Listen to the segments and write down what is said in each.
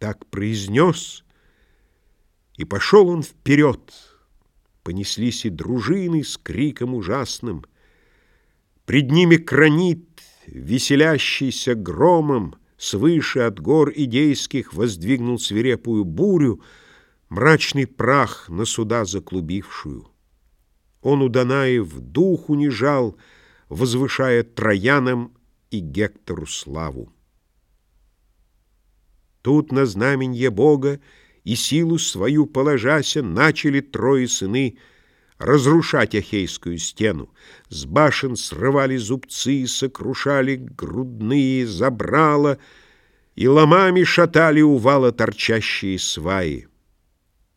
Так произнес, и пошел он вперед. Понеслись и дружины с криком ужасным. Пред ними кранит, веселящийся громом, Свыше от гор идейских воздвигнул свирепую бурю, Мрачный прах на суда заклубившую. Он у Данаев дух унижал, Возвышая Троянам и Гектору славу. Тут на знаменье Бога и силу свою положася начали трое сыны разрушать Ахейскую стену. С башен срывали зубцы, сокрушали грудные забрала и ломами шатали у вала торчащие сваи,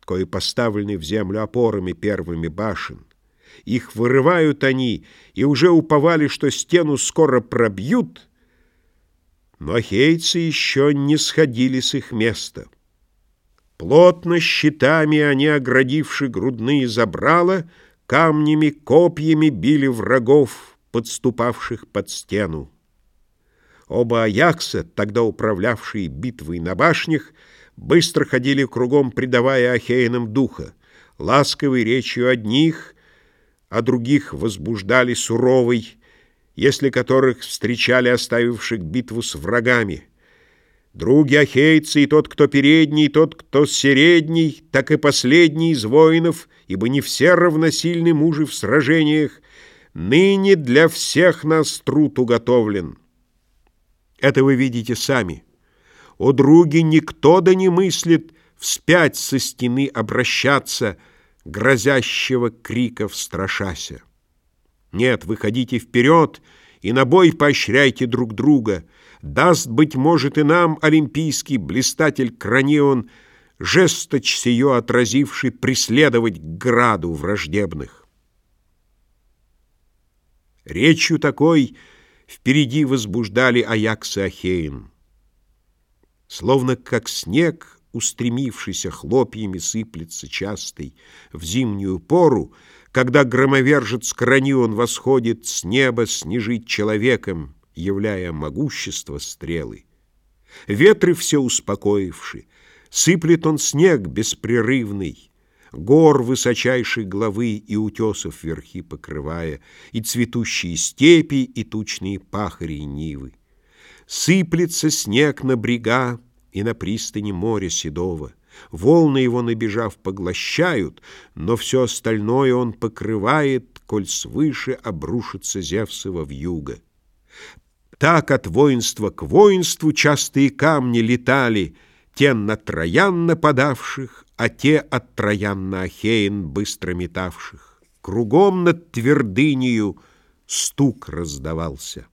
кои поставлены в землю опорами первыми башен. Их вырывают они, и уже уповали, что стену скоро пробьют, но ахейцы еще не сходили с их места. Плотно щитами они, оградивши грудные забрала, камнями, копьями били врагов, подступавших под стену. Оба Аякса, тогда управлявшие битвой на башнях, быстро ходили кругом, придавая Ахеянам духа. Ласковой речью одних, а других возбуждали суровой, если которых встречали оставивших битву с врагами. Други ахейцы, и тот, кто передний, и тот, кто середний, так и последний из воинов, ибо не все равносильны мужи в сражениях, ныне для всех нас труд уготовлен. Это вы видите сами. О, други, никто да не мыслит вспять со стены обращаться, грозящего криков страшася. Нет, выходите вперед и на бой поощряйте друг друга. Даст, быть может, и нам олимпийский блистатель Кронион, жесточь сию отразивши, преследовать к граду враждебных. Речью такой впереди возбуждали Аяксы ахеян. Словно как снег, устремившийся хлопьями, сыплется частый в зимнюю пору, когда громовержец Кранион восходит с неба снежить человеком, являя могущество стрелы. Ветры все успокоивши, сыплет он снег беспрерывный, гор высочайшей главы и утесов верхи покрывая, и цветущие степи, и тучные пахари и нивы. Сыплется снег на брега и на пристани моря седого, Волны его, набежав, поглощают, но все остальное он покрывает, коль свыше обрушится Зевсова вьюга. Так от воинства к воинству частые камни летали, те на Троян нападавших, а те от Троян на Ахеин быстро метавших. Кругом над твердынею стук раздавался.